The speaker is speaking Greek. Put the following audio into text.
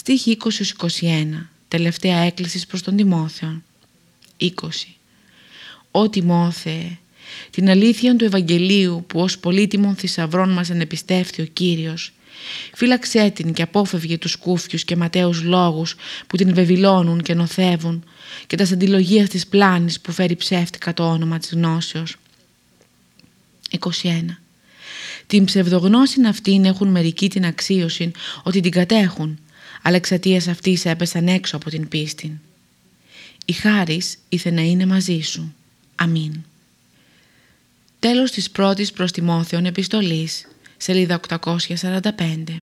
Στίχη 20-21 Τελευταία έκκληση προς τον Τιμόθεο 20 «Ω Τιμόθεε, την αλήθεια του Ευαγγελίου που ως πολύτιμων θησαυρών μας ενεπιστεύθη ο Κύριος, φύλαξέ την και απόφευγε τους κούφιους και ματέους λόγους που την βεβηλώνουν και νοθεύουν και τας αντιλογίας της πλάνης που φέρει ψεύτικα το όνομα της γνώσεως. 21. Την ψευδογνώση αυτήν έχουν μερικοί την αξίωση ότι την κατέχουν, αλλά εξαιτίας αυτής έπεσαν έξω από την πίστη. Η χάρις ήθε να είναι μαζί σου. Αμήν. Τέλος της πρώτης προς Τιμόθεων επιστολής, σελίδα 845.